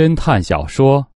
侦探小说。